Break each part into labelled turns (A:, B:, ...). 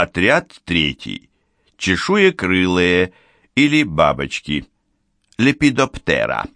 A: Отряд третий. Чешуекрылые или бабочки. Лепидоптера.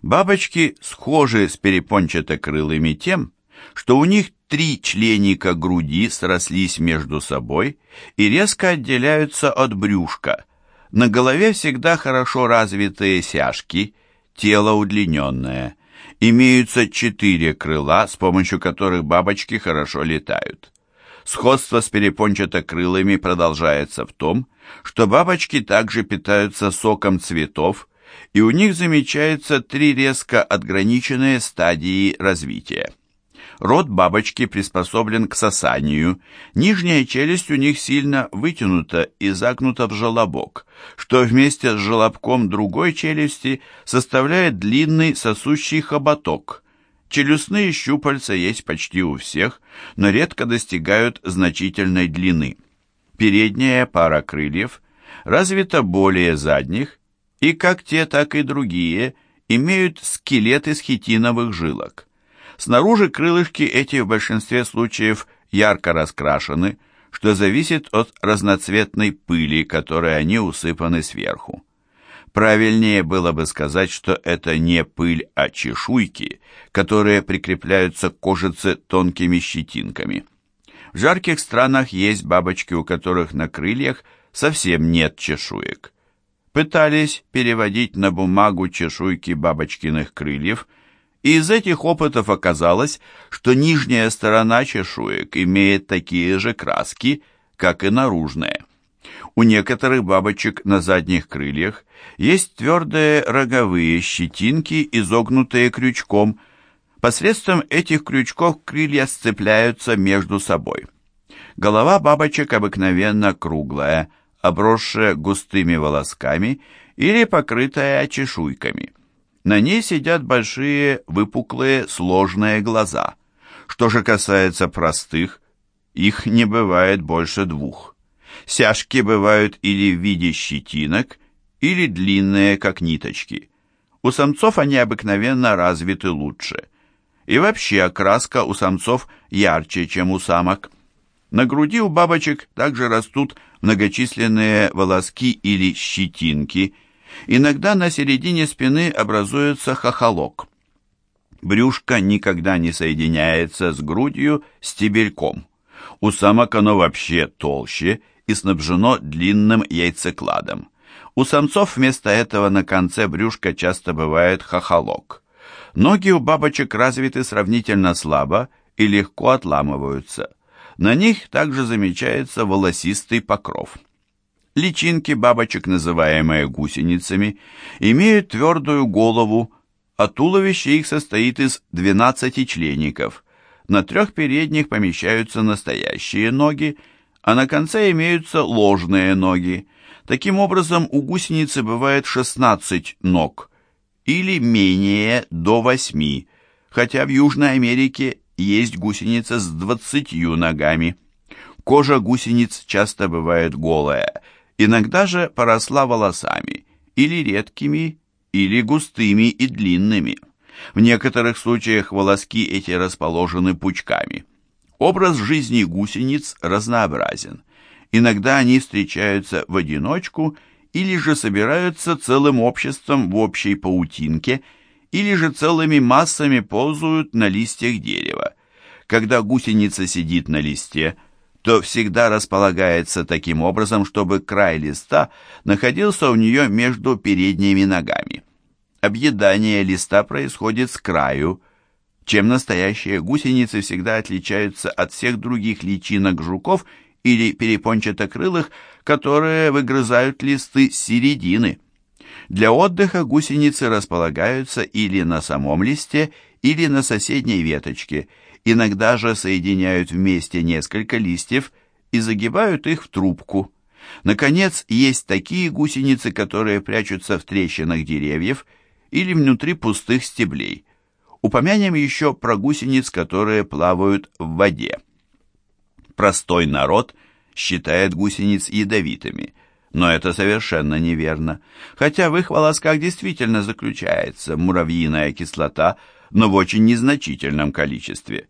A: Бабочки схожи с перепончатокрылыми тем, что у них три членика груди срослись между собой и резко отделяются от брюшка. На голове всегда хорошо развитые сяжки, тело удлиненное. Имеются четыре крыла, с помощью которых бабочки хорошо летают. Сходство с перепончатокрылыми продолжается в том, что бабочки также питаются соком цветов, и у них замечаются три резко отграниченные стадии развития. Рот бабочки приспособлен к сосанию, нижняя челюсть у них сильно вытянута и загнута в желобок, что вместе с желобком другой челюсти составляет длинный сосущий хоботок. Челюстные щупальца есть почти у всех, но редко достигают значительной длины. Передняя пара крыльев развита более задних, и как те, так и другие имеют скелет из хитиновых жилок. Снаружи крылышки эти в большинстве случаев ярко раскрашены, что зависит от разноцветной пыли, которой они усыпаны сверху. Правильнее было бы сказать, что это не пыль, а чешуйки, которые прикрепляются к кожице тонкими щетинками. В жарких странах есть бабочки, у которых на крыльях совсем нет чешуек. Пытались переводить на бумагу чешуйки бабочкиных крыльев – и из этих опытов оказалось, что нижняя сторона чешуек имеет такие же краски, как и наружная. У некоторых бабочек на задних крыльях есть твердые роговые щетинки, изогнутые крючком. Посредством этих крючков крылья сцепляются между собой. Голова бабочек обыкновенно круглая, обросшая густыми волосками или покрытая чешуйками. На ней сидят большие, выпуклые, сложные глаза. Что же касается простых, их не бывает больше двух. Сяжки бывают или в виде щетинок, или длинные, как ниточки. У самцов они обыкновенно развиты лучше. И вообще окраска у самцов ярче, чем у самок. На груди у бабочек также растут многочисленные волоски или щетинки – Иногда на середине спины образуется хохолок. Брюшко никогда не соединяется с грудью стебельком. У самок оно вообще толще и снабжено длинным яйцекладом. У самцов вместо этого на конце брюшка часто бывает хохолок. Ноги у бабочек развиты сравнительно слабо и легко отламываются. На них также замечается волосистый покров. Личинки бабочек, называемые гусеницами, имеют твердую голову, а туловище их состоит из 12 члеников. На трех передних помещаются настоящие ноги, а на конце имеются ложные ноги. Таким образом, у гусеницы бывает 16 ног, или менее до 8, хотя в Южной Америке есть гусеница с 20 ногами. Кожа гусениц часто бывает голая – иногда же поросла волосами, или редкими, или густыми и длинными. В некоторых случаях волоски эти расположены пучками. Образ жизни гусениц разнообразен. Иногда они встречаются в одиночку или же собираются целым обществом в общей паутинке, или же целыми массами ползают на листьях дерева. Когда гусеница сидит на листе – то всегда располагается таким образом, чтобы край листа находился у нее между передними ногами. Объедание листа происходит с краю, чем настоящие гусеницы всегда отличаются от всех других личинок жуков или перепончатокрылых, которые выгрызают листы с середины. Для отдыха гусеницы располагаются или на самом листе, или на соседней веточке – Иногда же соединяют вместе несколько листьев и загибают их в трубку. Наконец, есть такие гусеницы, которые прячутся в трещинах деревьев или внутри пустых стеблей. Упомянем еще про гусениц, которые плавают в воде. Простой народ считает гусениц ядовитыми, но это совершенно неверно. Хотя в их волосках действительно заключается муравьиная кислота, но в очень незначительном количестве.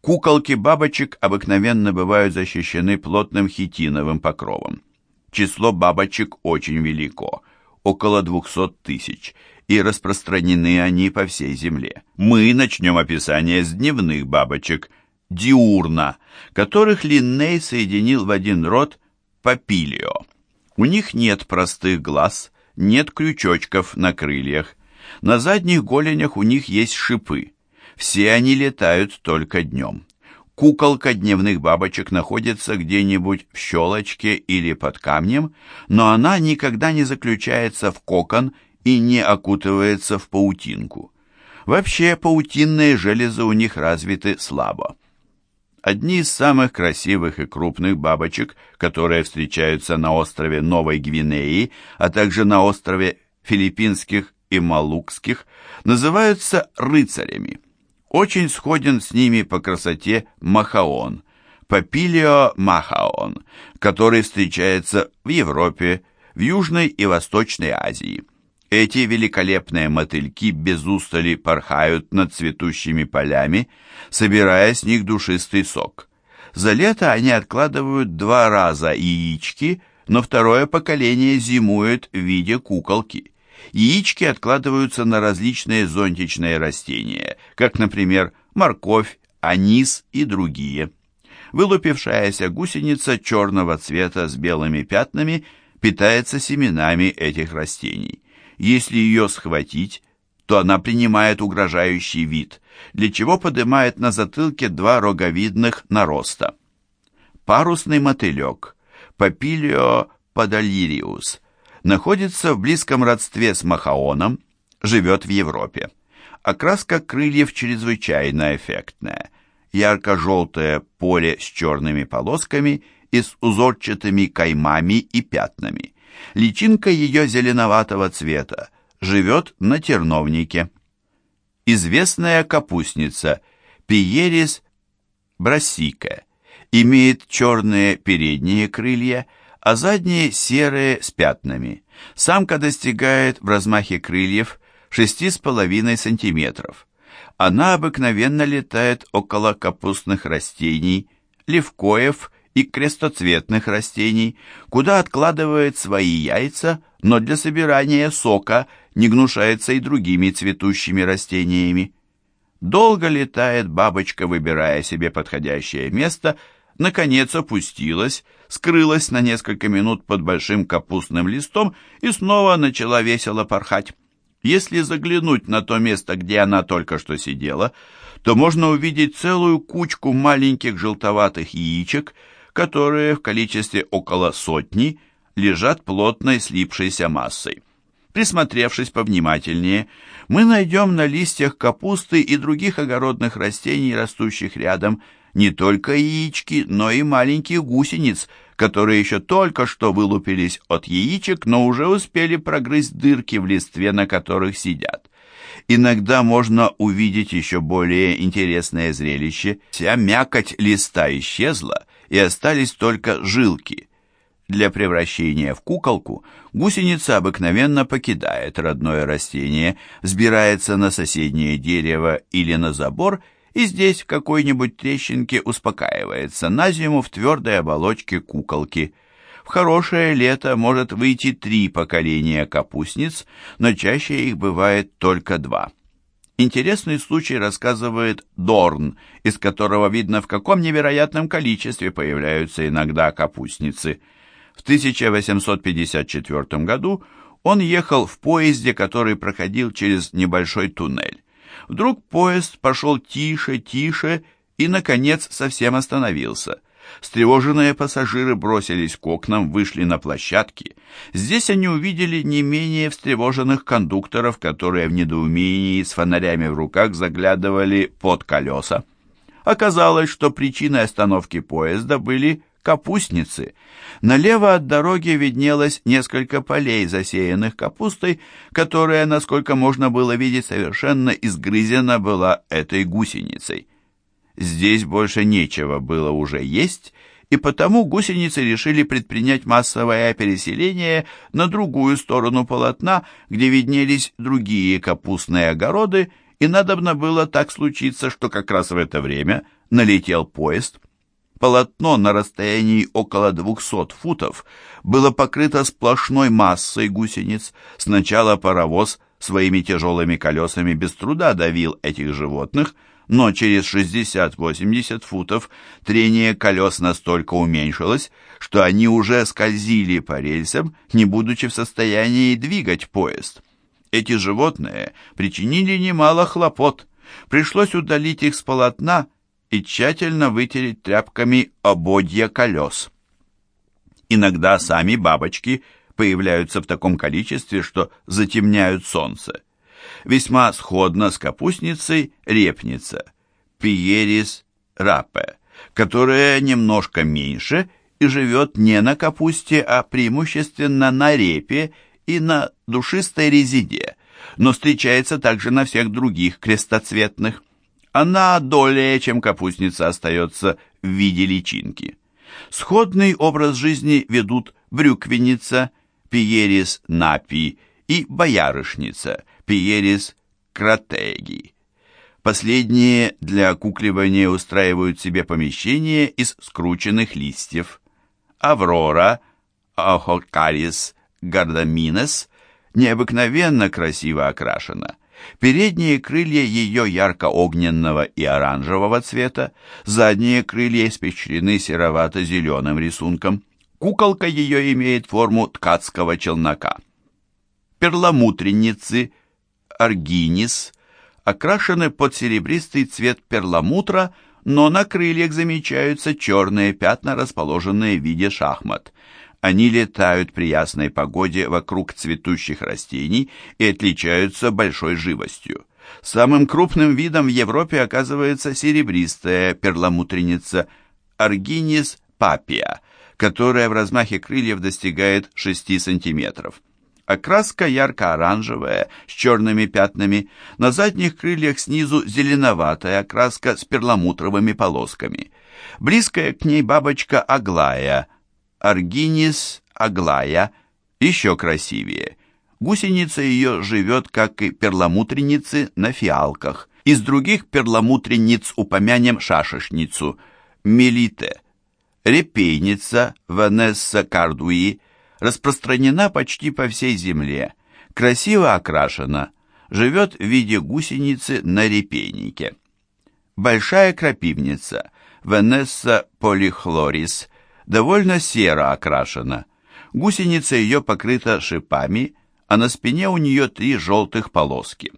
A: Куколки бабочек обыкновенно бывают защищены плотным хитиновым покровом. Число бабочек очень велико, около 200 тысяч, и распространены они по всей земле. Мы начнем описание с дневных бабочек, диурна, которых Линней соединил в один род папилио. У них нет простых глаз, нет крючочков на крыльях. На задних голенях у них есть шипы. Все они летают только днем. Куколка дневных бабочек находится где-нибудь в щелочке или под камнем, но она никогда не заключается в кокон и не окутывается в паутинку. Вообще паутинные железы у них развиты слабо. Одни из самых красивых и крупных бабочек, которые встречаются на острове Новой Гвинеи, а также на острове Филиппинских и Малукских, называются рыцарями. Очень сходен с ними по красоте махаон, папилио махаон, который встречается в Европе, в Южной и Восточной Азии. Эти великолепные мотыльки без устали порхают над цветущими полями, собирая с них душистый сок. За лето они откладывают два раза яички, но второе поколение зимует в виде куколки. Яички откладываются на различные зонтичные растения, как, например, морковь, анис и другие. Вылупившаяся гусеница черного цвета с белыми пятнами питается семенами этих растений. Если ее схватить, то она принимает угрожающий вид, для чего поднимает на затылке два роговидных нароста. Парусный мотылек, Папилио подалириус, находится в близком родстве с махаоном, живет в Европе. Окраска крыльев чрезвычайно эффектная. Ярко-желтое поле с черными полосками и с узорчатыми каймами и пятнами. Личинка ее зеленоватого цвета, живет на терновнике. Известная капустница Пиерис брасика имеет черные передние крылья, а задние серые с пятнами. Самка достигает в размахе крыльев 6,5 см. Она обыкновенно летает около капустных растений, левкоев и крестоцветных растений, куда откладывает свои яйца, но для собирания сока не гнушается и другими цветущими растениями. Долго летает бабочка, выбирая себе подходящее место, наконец опустилась, скрылась на несколько минут под большим капустным листом и снова начала весело порхать. Если заглянуть на то место, где она только что сидела, то можно увидеть целую кучку маленьких желтоватых яичек, которые в количестве около сотни лежат плотной слипшейся массой. Присмотревшись повнимательнее, мы найдем на листьях капусты и других огородных растений, растущих рядом, не только яички, но и маленьких гусениц, которые еще только что вылупились от яичек, но уже успели прогрызть дырки в листве, на которых сидят. Иногда можно увидеть еще более интересное зрелище. Вся мякоть листа исчезла, и остались только жилки. Для превращения в куколку гусеница обыкновенно покидает родное растение, взбирается на соседнее дерево или на забор и здесь в какой-нибудь трещинке успокаивается на зиму в твердой оболочке куколки. В хорошее лето может выйти три поколения капустниц, но чаще их бывает только два. Интересный случай рассказывает Дорн, из которого видно, в каком невероятном количестве появляются иногда капустницы. В 1854 году он ехал в поезде, который проходил через небольшой туннель. Вдруг поезд пошел тише, тише и, наконец, совсем остановился. Встревоженные пассажиры бросились к окнам, вышли на площадки. Здесь они увидели не менее встревоженных кондукторов, которые в недоумении с фонарями в руках заглядывали под колеса. Оказалось, что причиной остановки поезда были капустницы. Налево от дороги виднелось несколько полей, засеянных капустой, которая, насколько можно было видеть, совершенно изгрызена была этой гусеницей. Здесь больше нечего было уже есть, и потому гусеницы решили предпринять массовое переселение на другую сторону полотна, где виднелись другие капустные огороды, и надобно было так случиться, что как раз в это время налетел поезд. Полотно на расстоянии около 200 футов было покрыто сплошной массой гусениц. Сначала паровоз своими тяжелыми колесами без труда давил этих животных, но через 60-80 футов трение колес настолько уменьшилось, что они уже скользили по рельсам, не будучи в состоянии двигать поезд. Эти животные причинили немало хлопот. Пришлось удалить их с полотна и тщательно вытереть тряпками ободья колес. Иногда сами бабочки появляются в таком количестве, что затемняют солнце. Весьма сходно с капустницей репница, пиерис рапе, которая немножко меньше и живет не на капусте, а преимущественно на репе и на душистой резиде, но встречается также на всех других крестоцветных. Она долее, чем капустница, остается в виде личинки. Сходный образ жизни ведут брюквенница, пиерис напи и боярышница, пиерис кратеги. Последние для окукливания устраивают себе помещение из скрученных листьев. Аврора, Ахокарис гардаминес необыкновенно красиво окрашена. Передние крылья ее ярко-огненного и оранжевого цвета, задние крылья испещрены серовато-зеленым рисунком. Куколка ее имеет форму ткацкого челнока. Перламутренницы, аргинис, окрашены под серебристый цвет перламутра, но на крыльях замечаются черные пятна, расположенные в виде шахмат. Они летают при ясной погоде вокруг цветущих растений и отличаются большой живостью. Самым крупным видом в Европе оказывается серебристая перламутренница Аргинис папия, которая в размахе крыльев достигает 6 сантиметров. Окраска ярко-оранжевая, с черными пятнами, на задних крыльях снизу зеленоватая окраска с перламутровыми полосками. Близкая к ней бабочка Аглая – Аргинис аглая еще красивее. Гусеница ее живет, как и перламутренницы, на фиалках. Из других перламутренниц упомянем шашечницу, мелите. Репейница, Ванесса кардуи, распространена почти по всей земле, красиво окрашена, живет в виде гусеницы на репейнике. Большая крапивница, Ванесса полихлорис, довольно серо окрашена. Гусеница ее покрыта шипами, а на спине у нее три желтых полоски.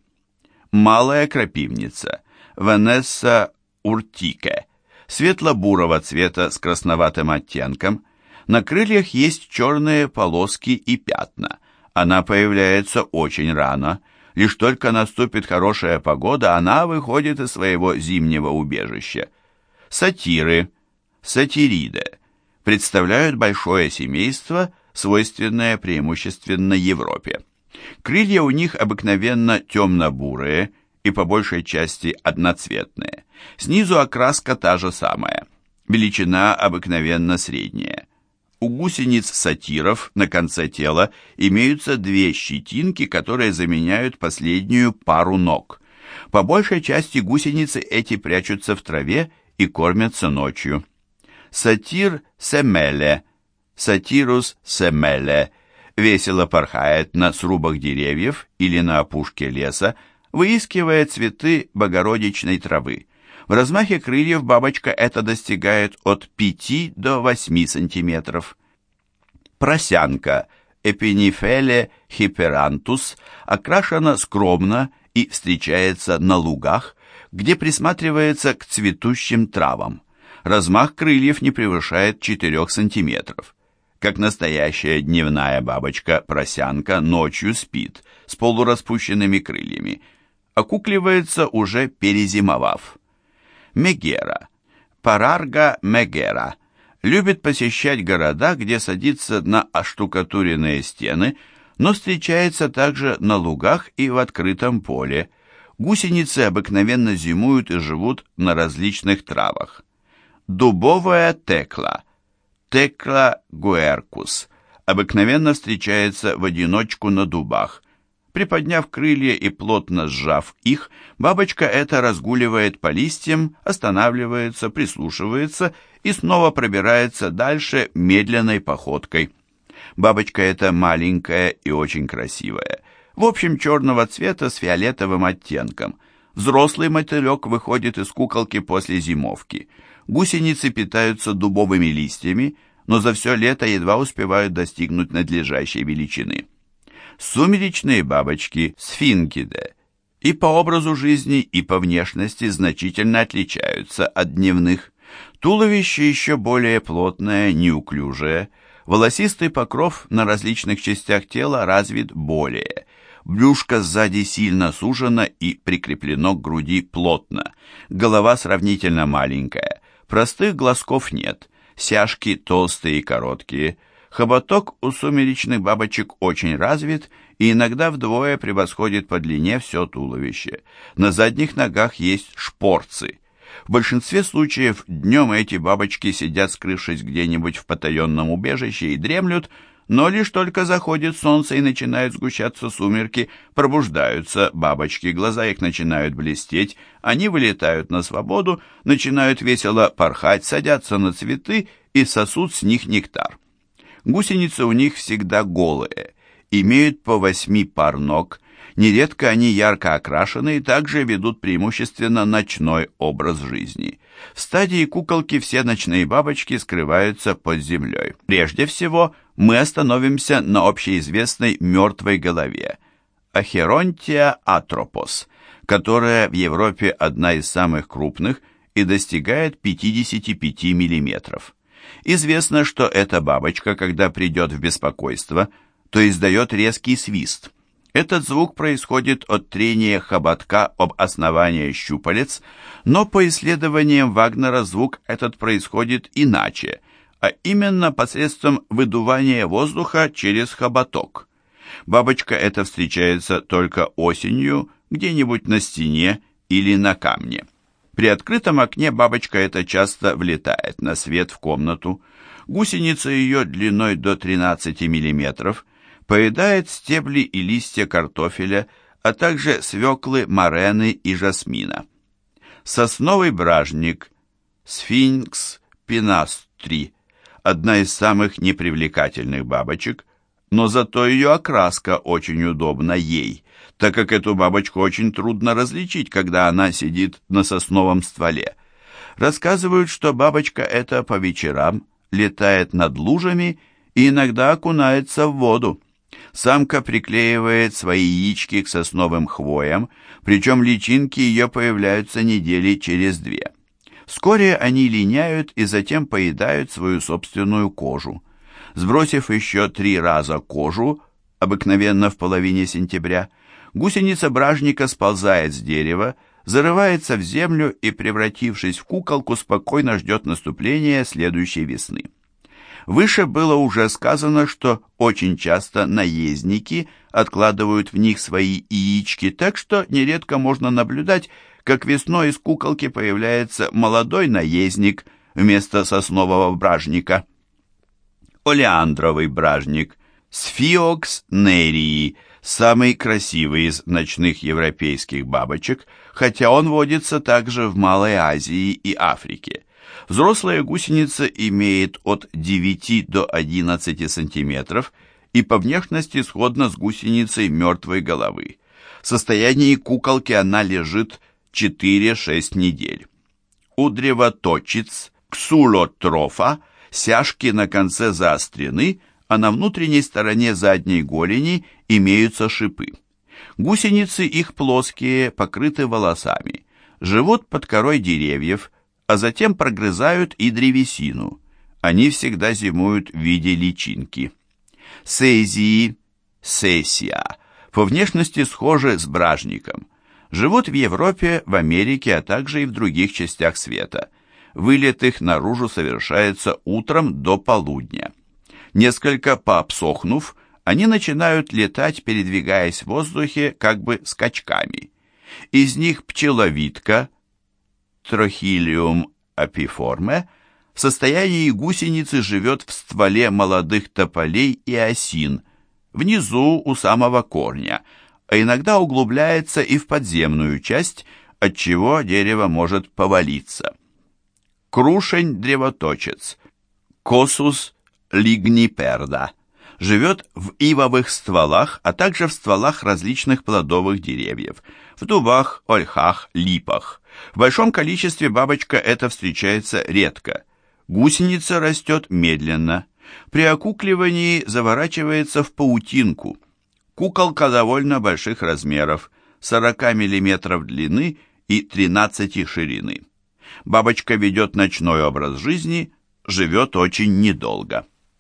A: Малая крапивница, Ванесса уртике, светло-бурого цвета с красноватым оттенком. На крыльях есть черные полоски и пятна. Она появляется очень рано. Лишь только наступит хорошая погода, она выходит из своего зимнего убежища. Сатиры, сатириды, представляют большое семейство, свойственное преимущественно Европе. Крылья у них обыкновенно темно-бурые и по большей части одноцветные. Снизу окраска та же самая. Величина обыкновенно средняя. У гусениц-сатиров на конце тела имеются две щетинки, которые заменяют последнюю пару ног. По большей части гусеницы эти прячутся в траве и кормятся ночью. Сатир семеле, сатирус семеле, весело порхает на срубах деревьев или на опушке леса, выискивая цветы богородичной травы. В размахе крыльев бабочка это достигает от 5 до 8 сантиметров. Просянка Эпинифеле хиперантус окрашена скромно и встречается на лугах, где присматривается к цветущим травам размах крыльев не превышает 4 сантиметров. Как настоящая дневная бабочка-просянка ночью спит с полураспущенными крыльями, окукливается уже перезимовав. Мегера, Парарга мегера, любит посещать города, где садится на оштукатуренные стены, но встречается также на лугах и в открытом поле. Гусеницы обыкновенно зимуют и живут на различных травах. Дубовая текла, текла гуэркус, обыкновенно встречается в одиночку на дубах. Приподняв крылья и плотно сжав их, бабочка эта разгуливает по листьям, останавливается, прислушивается и снова пробирается дальше медленной походкой. Бабочка эта маленькая и очень красивая. В общем, черного цвета с фиолетовым оттенком. Взрослый мотылек выходит из куколки после зимовки. Гусеницы питаются дубовыми листьями, но за все лето едва успевают достигнуть надлежащей величины сумеречные бабочки сфинкиде и по образу жизни, и по внешности значительно отличаются от дневных. Туловище еще более плотное, неуклюжее, волосистый покров на различных частях тела развит более. Брюшко сзади сильно сужено и прикреплено к груди плотно. Голова сравнительно маленькая. Простых глазков нет. Сяжки толстые и короткие – Хоботок у сумеречных бабочек очень развит и иногда вдвое превосходит по длине все туловище. На задних ногах есть шпорцы. В большинстве случаев днем эти бабочки сидят, скрывшись где-нибудь в потаенном убежище и дремлют, но лишь только заходит солнце и начинают сгущаться сумерки, пробуждаются бабочки, глаза их начинают блестеть, они вылетают на свободу, начинают весело порхать, садятся на цветы и сосут с них нектар. Гусеницы у них всегда голые, имеют по восьми пар ног, нередко они ярко окрашены и также ведут преимущественно ночной образ жизни. В стадии куколки все ночные бабочки скрываются под землей. Прежде всего, мы остановимся на общеизвестной мертвой голове – Ахеронтия атропос, которая в Европе одна из самых крупных и достигает 55 миллиметров. Известно, что эта бабочка, когда придет в беспокойство, то издает резкий свист. Этот звук происходит от трения хоботка об основание щупалец, но по исследованиям Вагнера звук этот происходит иначе, а именно посредством выдувания воздуха через хоботок. Бабочка эта встречается только осенью где-нибудь на стене или на камне. При открытом окне бабочка эта часто влетает на свет в комнату. Гусеница ее длиной до 13 мм поедает стебли и листья картофеля, а также свеклы, морены и жасмина. Сосновый бражник, сфинкс пинастри, одна из самых непривлекательных бабочек, но зато ее окраска очень удобна ей так как эту бабочку очень трудно различить, когда она сидит на сосновом стволе. Рассказывают, что бабочка эта по вечерам летает над лужами и иногда окунается в воду. Самка приклеивает свои яички к сосновым хвоям, причем личинки ее появляются недели через две. Вскоре они линяют и затем поедают свою собственную кожу. Сбросив еще три раза кожу, обыкновенно в половине сентября, Гусеница бражника сползает с дерева, зарывается в землю и, превратившись в куколку, спокойно ждет наступления следующей весны. Выше было уже сказано, что очень часто наездники откладывают в них свои яички, так что нередко можно наблюдать, как весной из куколки появляется молодой наездник вместо соснового бражника. Олеандровый бражник, Сфиокс нерии – самый красивый из ночных европейских бабочек, хотя он водится также в Малой Азии и Африке. Взрослая гусеница имеет от 9 до 11 сантиметров и по внешности сходна с гусеницей мертвой головы. В состоянии куколки она лежит 4-6 недель. У древоточиц, ксулотрофа, сяжки на конце заострены, а на внутренней стороне задней голени имеются шипы. Гусеницы их плоские, покрыты волосами, живут под корой деревьев, а затем прогрызают и древесину. Они всегда зимуют в виде личинки. Сейзии, сессия, по внешности схожи с бражником. Живут в Европе, в Америке, а также и в других частях света. Вылет их наружу совершается утром до полудня. Несколько пообсохнув, они начинают летать, передвигаясь в воздухе как бы скачками. Из них пчеловидка, трохилиум апиформе, в состоянии гусеницы живет в стволе молодых тополей и осин, внизу у самого корня, а иногда углубляется и в подземную часть, отчего дерево может повалиться. Крушень-древоточец, Косус лигниперда, живет в ивовых стволах, а также в стволах различных плодовых деревьев, в дубах, ольхах, липах. В большом количестве бабочка эта встречается редко. Гусеница растет медленно. При окукливании заворачивается в паутинку. Куколка довольно больших размеров, 40 мм длины и 13 ширины. Бабочка ведет ночной образ жизни, живет очень недолго.